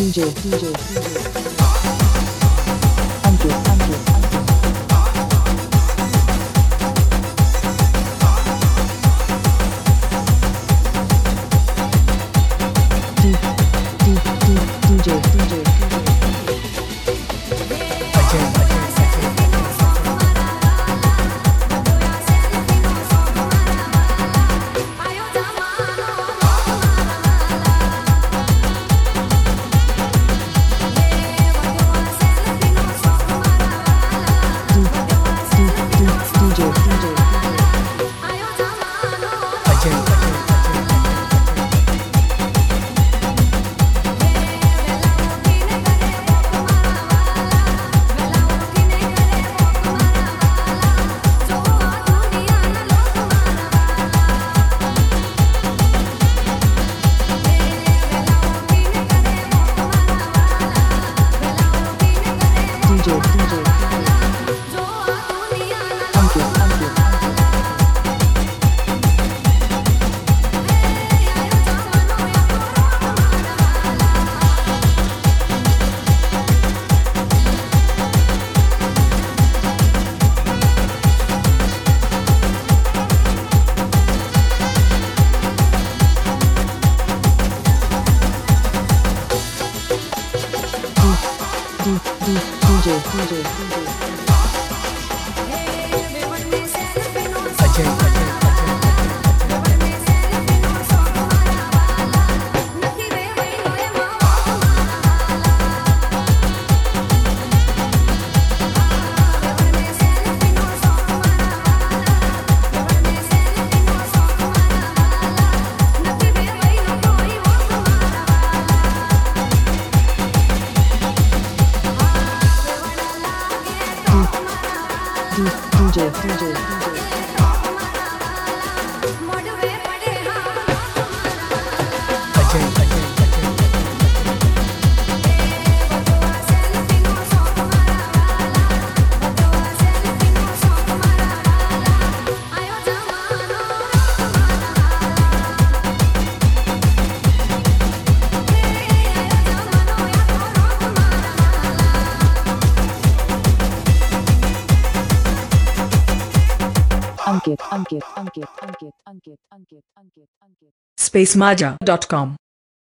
DJ, DJ, Ankit, D, D, DJ, DJ, DJ. DJ, DJ, DJ. Ankit, Ankit, Ankit, Ankit, Ankit, Ankit, Ankit, Ankit. spacemaja.com